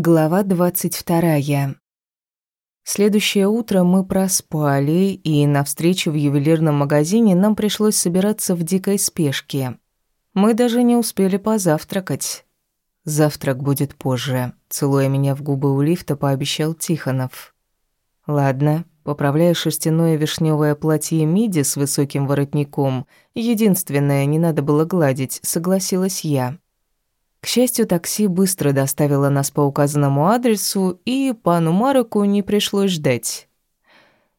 Глава двадцать вторая. Следующее утро мы проспали, и на встречу в ювелирном магазине нам пришлось собираться в дикой спешке. Мы даже не успели позавтракать. Завтрак будет позже, целуя меня в губы у лифта, пообещал Тихонов. Ладно, поправляя шерстяное вишневое платье миди с высоким воротником, единственное, не надо было гладить, согласилась я. К счастью, такси быстро доставило нас по указанному адресу, и пану Мароку не пришлось ждать.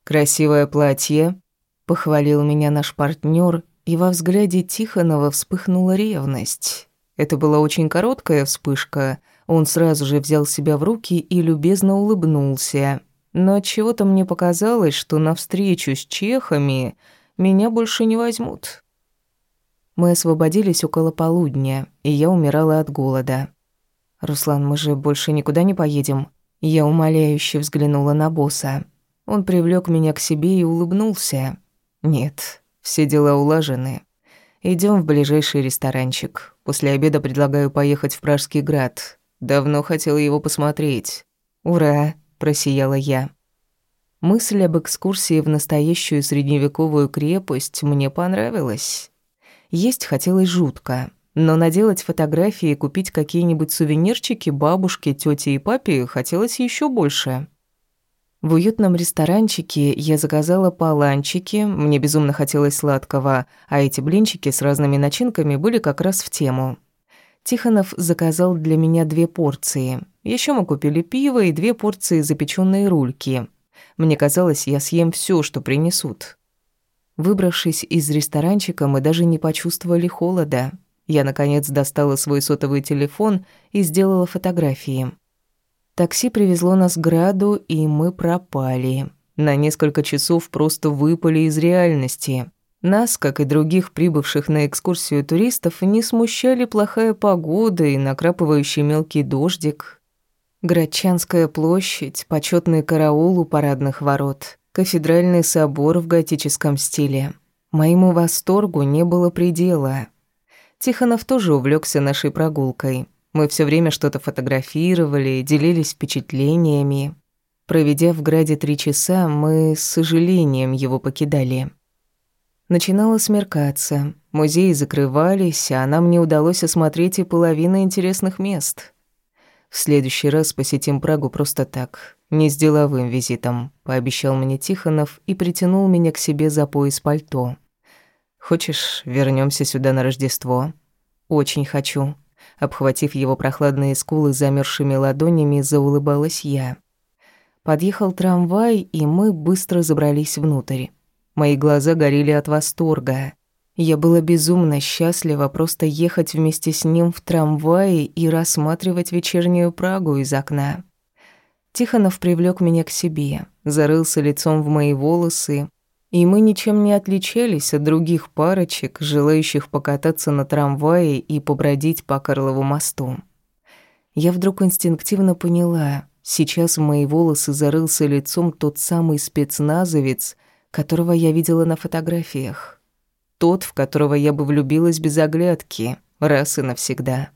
«Красивое платье», — похвалил меня наш партнер, и во взгляде Тихонова вспыхнула ревность. Это была очень короткая вспышка, он сразу же взял себя в руки и любезно улыбнулся. Но от чего то мне показалось, что на встречу с чехами меня больше не возьмут. Мы освободились около полудня, и я умирала от голода. «Руслан, мы же больше никуда не поедем?» Я умоляюще взглянула на босса. Он привлёк меня к себе и улыбнулся. «Нет, все дела улажены. Идём в ближайший ресторанчик. После обеда предлагаю поехать в Пражский град. Давно хотела его посмотреть». «Ура!» – просияла я. Мысль об экскурсии в настоящую средневековую крепость мне понравилась. Есть хотелось жутко, но наделать фотографии и купить какие-нибудь сувенирчики бабушке, тете и папе хотелось еще больше. В уютном ресторанчике я заказала паланчики, мне безумно хотелось сладкого, а эти блинчики с разными начинками были как раз в тему. Тихонов заказал для меня две порции. Еще мы купили пиво и две порции запеченной рульки. Мне казалось, я съем все, что принесут. Выбравшись из ресторанчика, мы даже не почувствовали холода. Я, наконец, достала свой сотовый телефон и сделала фотографии. Такси привезло нас к Граду, и мы пропали. На несколько часов просто выпали из реальности. Нас, как и других прибывших на экскурсию туристов, не смущали плохая погода и накрапывающий мелкий дождик. Градчанская площадь, почетный караул у парадных ворот, кафедральный собор в готическом стиле. Моему восторгу не было предела. Тихонов тоже увлекся нашей прогулкой. Мы все время что-то фотографировали, делились впечатлениями. Проведя в Граде три часа, мы с сожалением его покидали. Начинало смеркаться, музеи закрывались, а нам не удалось осмотреть и половину интересных мест. В следующий раз посетим Прагу просто так, не с деловым визитом, пообещал мне Тихонов и притянул меня к себе за пояс пальто. Хочешь, вернемся сюда на Рождество? Очень хочу. Обхватив его прохладные скулы замерзшими ладонями, заулыбалась я. Подъехал трамвай, и мы быстро забрались внутрь. Мои глаза горели от восторга. Я была безумно счастлива просто ехать вместе с ним в трамвае и рассматривать вечернюю Прагу из окна. Тихонов привлёк меня к себе, зарылся лицом в мои волосы, и мы ничем не отличались от других парочек, желающих покататься на трамвае и побродить по Карлову мосту. Я вдруг инстинктивно поняла, сейчас в мои волосы зарылся лицом тот самый спецназовец, которого я видела на фотографиях тот, в которого я бы влюбилась без оглядки, раз и навсегда.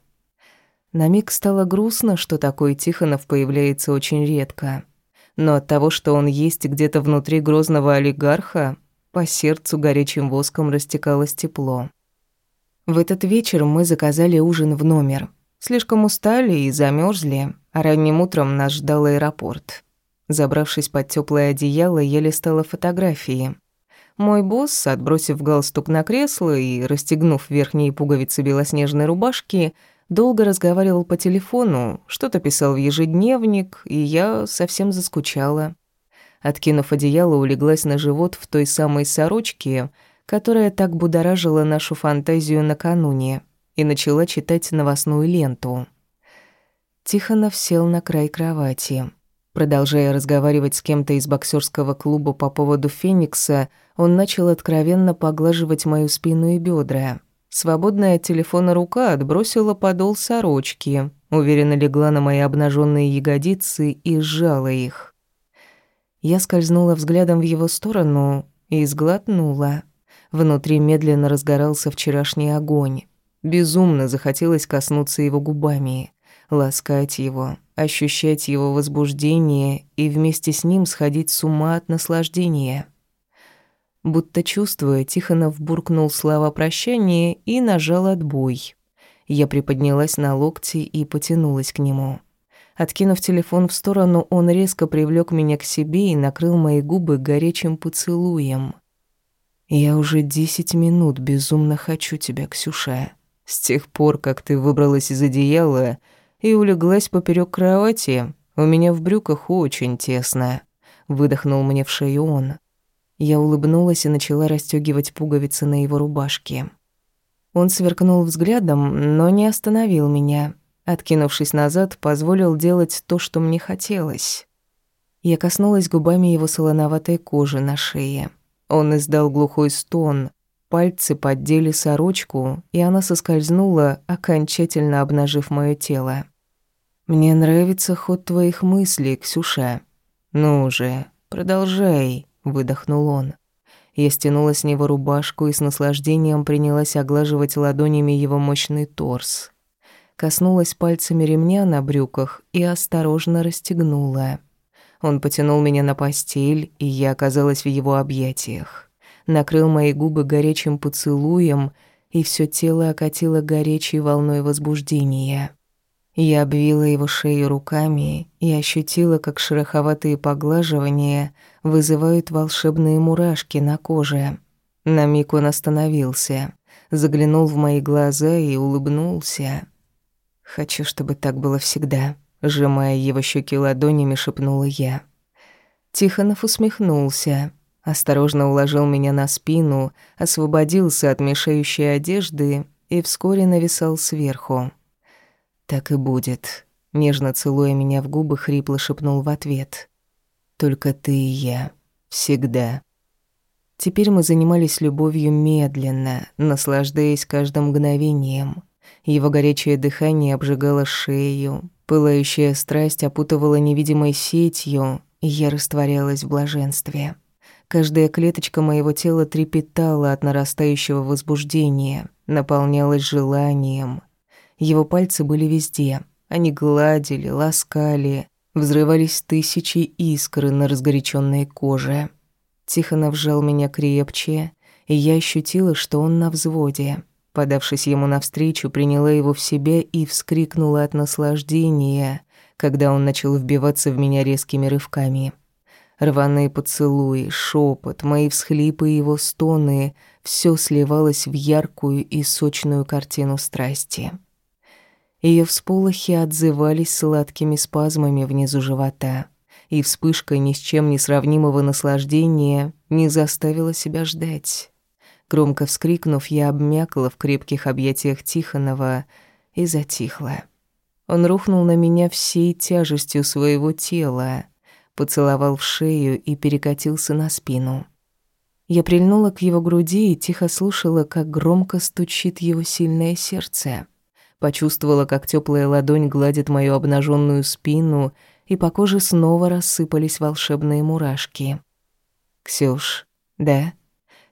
На миг стало грустно, что такой Тихонов появляется очень редко. Но от того, что он есть где-то внутри грозного олигарха, по сердцу горячим воском растекалось тепло. В этот вечер мы заказали ужин в номер. Слишком устали и замерзли, а ранним утром нас ждал аэропорт. Забравшись под теплое одеяло, я листала фотографии. Мой босс, отбросив галстук на кресло и расстегнув верхние пуговицы белоснежной рубашки, долго разговаривал по телефону, что-то писал в ежедневник, и я совсем заскучала. Откинув одеяло, улеглась на живот в той самой сорочке, которая так будоражила нашу фантазию накануне, и начала читать новостную ленту. Тихонов сел на край кровати. Продолжая разговаривать с кем-то из боксерского клуба по поводу Феникса, он начал откровенно поглаживать мою спину и бедра. Свободная от телефона рука отбросила подол сорочки, уверенно легла на мои обнаженные ягодицы и сжала их. Я скользнула взглядом в его сторону и сглотнула. Внутри медленно разгорался вчерашний огонь. Безумно захотелось коснуться его губами ласкать его, ощущать его возбуждение и вместе с ним сходить с ума от наслаждения. Будто чувствуя, Тихонов буркнул слова прощания и нажал отбой. Я приподнялась на локти и потянулась к нему. Откинув телефон в сторону, он резко привлёк меня к себе и накрыл мои губы горячим поцелуем. «Я уже десять минут безумно хочу тебя, Ксюша. С тех пор, как ты выбралась из одеяла и улеглась поперёк кровати, у меня в брюках очень тесно», — выдохнул мне в шею он. Я улыбнулась и начала расстёгивать пуговицы на его рубашке. Он сверкнул взглядом, но не остановил меня. Откинувшись назад, позволил делать то, что мне хотелось. Я коснулась губами его солоноватой кожи на шее. Он издал глухой стон. Пальцы поддели сорочку, и она соскользнула, окончательно обнажив моё тело. «Мне нравится ход твоих мыслей, Ксюша. Ну же, продолжай», — выдохнул он. Я стянула с него рубашку и с наслаждением принялась оглаживать ладонями его мощный торс. Коснулась пальцами ремня на брюках и осторожно расстегнула. Он потянул меня на постель, и я оказалась в его объятиях. Накрыл мои губы горячим поцелуем, и все тело окатило горячей волной возбуждения. Я обвила его шею руками и ощутила, как шероховатые поглаживания вызывают волшебные мурашки на коже. На миг он остановился, заглянул в мои глаза и улыбнулся. «Хочу, чтобы так было всегда», — сжимая его щеки ладонями, шепнула я. Тихонов усмехнулся, осторожно уложил меня на спину, освободился от мешающей одежды и вскоре нависал сверху. «Так и будет», — нежно целуя меня в губы, хрипло шепнул в ответ. «Только ты и я. Всегда». Теперь мы занимались любовью медленно, наслаждаясь каждым мгновением. Его горячее дыхание обжигало шею, пылающая страсть опутывала невидимой сетью, и я растворялась в блаженстве. Каждая клеточка моего тела трепетала от нарастающего возбуждения, наполнялась желанием — его пальцы были везде. Они гладили, ласкали, взрывались тысячи искр на разгоряченной коже. Тихонов вжал меня крепче, и я ощутила, что он на взводе. Подавшись ему навстречу, приняла его в себя и вскрикнула от наслаждения, когда он начал вбиваться в меня резкими рывками. Рваные поцелуи, шепот, мои всхлипы и его стоны — все сливалось в яркую и сочную картину страсти. Ее всполохи отзывались сладкими спазмами внизу живота, и вспышка ни с чем не сравнимого наслаждения не заставила себя ждать. Громко вскрикнув, я обмякла в крепких объятиях Тихонова и затихла. Он рухнул на меня всей тяжестью своего тела, поцеловал в шею и перекатился на спину. Я прильнула к его груди и тихо слушала, как громко стучит его сильное сердце. Почувствовала, как теплая ладонь гладит мою обнаженную спину, и по коже снова рассыпались волшебные мурашки. «Ксюш, да?»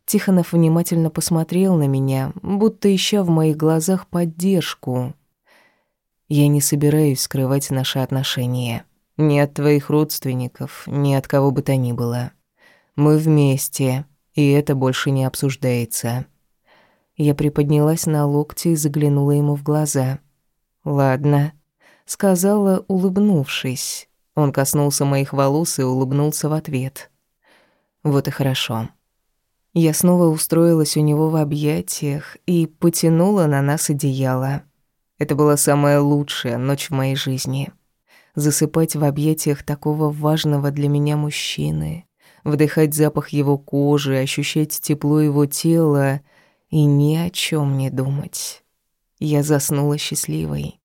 Тихонов внимательно посмотрел на меня, будто ища в моих глазах поддержку. «Я не собираюсь скрывать наши отношения. Ни от твоих родственников, ни от кого бы то ни было. Мы вместе, и это больше не обсуждается. Я приподнялась на локти и заглянула ему в глаза. «Ладно», — сказала, улыбнувшись. Он коснулся моих волос и улыбнулся в ответ. «Вот и хорошо». Я снова устроилась у него в объятиях и потянула на нас одеяло. Это была самая лучшая ночь в моей жизни. Засыпать в объятиях такого важного для меня мужчины, вдыхать запах его кожи, ощущать тепло его тела и ни о чем не думать. Я заснула счастливой.